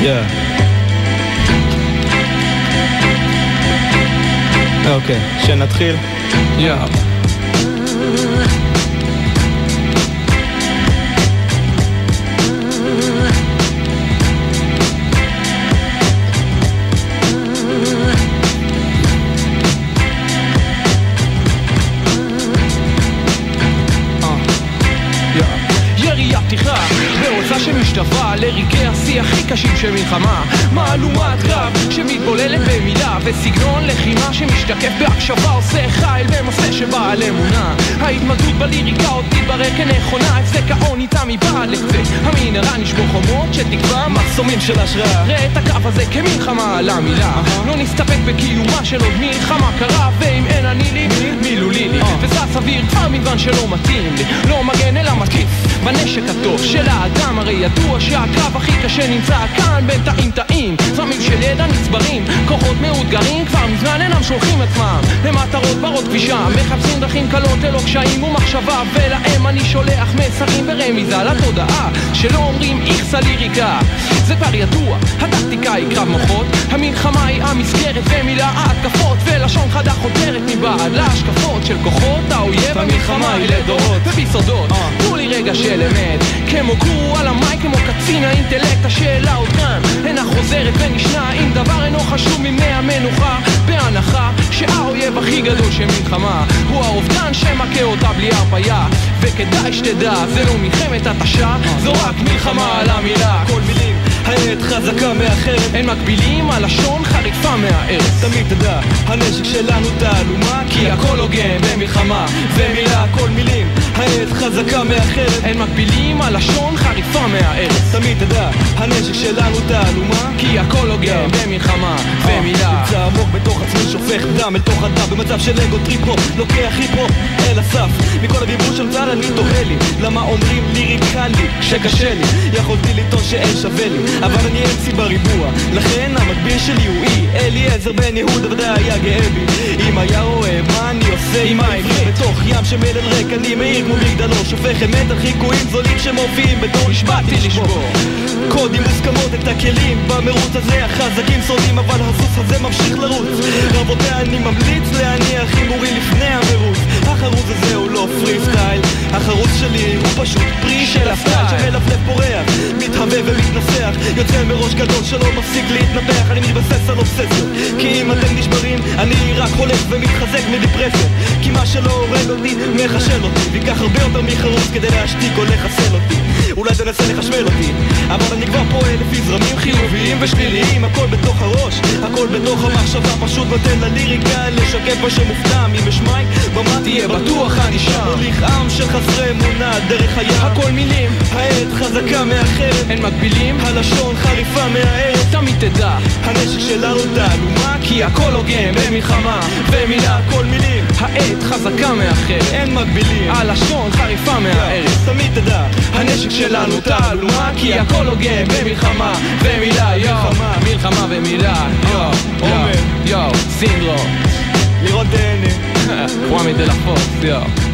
Yeah. אוקיי, שנתחיל. Yeah. ירי הפתיחה בעוצה שמשתווה לרגעי השיא הכי קשים של מלחמה. מהלומת קרב שמתבוללת במילה וסגנון לחימה שמשתקף בהקשבה עושה חיל במסע שבעל אמונה. ההתמקדות בליריקה עוד תתברר כנכונה הפסק האור ניתן מבעד לקצה המנהרה נשבור חומות שתקבע מחסומים של השראה. ראה את הקו הזה כמלחמה על המילה. לא נסתפק בקיומה של עוד מלחמה קרה ואם אין אני לי מילולי לי. וזה סביר כבר מגוון שלא מתאים לי. לא מגן אלא מתקיף בנשק הטוב של האדם הרי ידוע שהקרב הכי קשה נמצא כאן בין תאים תאים. זרמים של ידע נצברים כוחות מאותגרים כבר מזמן אינם שולחים עצמם למטרות ברות כבישה מחפשים דרכים קלות ללא קשיים ומחשבה ולהם אני שולח מסרים ברמיזה לתודעה שלא אומרים איכסה ליריקה זה כבר ידוע, הטקטיקה היא קרב מוחות המלחמה היא המסגרת ומילה ההתקפות ולשון חדה חותרת מבעד להשקפות של כוחות האויב המלחמה היא לדורות. וביסודות תנו לי רגע של אמת. כמו גור על המים כמו קצין האינטלקט השאלה עוד כאן אינה חוזרת ונשנה אם דבר אינו חשוב ממי המנוחה. בהנחה שהאויב הכי גדול של מלחמה הוא האובדן שמכה אותה בלי הרפאיה וכדאי שתדע זה לא מלחמת התשה זו רק מלחמה על המילה. כל מילים העת חזקה מאחרת. אין מקבילים, הלשון חריפה מהארץ. תמיד תדע, הנשק שלנו תעלומה כי הכל הוגן במלחמה ומילה כל מילים. העת חזקה מאחרת. אין מקבילים, הלשון חריפה מהארץ. תמיד תדע, הנשק שלנו תעלומה כי הכל הוגן במלחמה שופך דם אל תוך הדם במצב של אגו טריפו לוקח היפו אל הסף. מכל הדיבור של צה"ל אני תוהה לי למה אומרים ליריקלי שקשה לי? יכולתי לטעון שאין שווה לי אבל אני אמצי בריבוע לכן המקביל שלי הוא אי. אליעזר בן יהודה ודאי היה גאה בי. אם היה רואה מה אני עושה עם העברית בתוך ים שמלל ריק אני מאיר כמו מגדלור שופך אמת על חיקויים זולים שמופיעים בתור נשבעתי לשבור קודים מוסכמות את הכלים במרוץ הזה החזקים שורדים אבל הסוס הזה ממשיך לרוץ. רבותיי אני ממליץ להניח הימורים לפני המרוץ ומתנסח יוצא מראש גדול שלא מפסיק להתנפח. אני מתבסס על אובססיות כי אם אתם נשברים אני רק הולך ומתחזק מדיפרסיה. כי מה שלא הורג אותי מחשל אותי. וייקח הרבה יותר מחרוץ כדי להשתיק או לחסל אותי. אולי תנסה לחשמל אותי. אבל אני כבר פועל לפי זרמים חיוביים ושליליים. הכל בתוך הראש, הכל בתוך המחשבה. פשוט נותן לליריקה לשקף מה שמופתע אם יש מייק במה תהיה בטוח אני שם. מוליך עם של חסרי אמונה דרך הים. הכל מילים אין מקבילים הלשון חריפה מהארץ תמיד תדע. הנשק שלנו תעלומה כי הכל הוגן במלחמה ומילה הכל מילים. העת חזקה מאחרת אין מקבילים. הלשון חריפה מהארץ תמיד תדע הנשק שלנו תעלומה כי הכל הוגן במלחמה ומילה יואו מלחמה ומילה יואו יואו יואו סינדרום קוואמי דה לה פוקס יואו